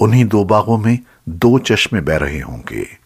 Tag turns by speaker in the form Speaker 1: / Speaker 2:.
Speaker 1: उन्हीं दो बागों में दो चश्मे बह रहे होंगे।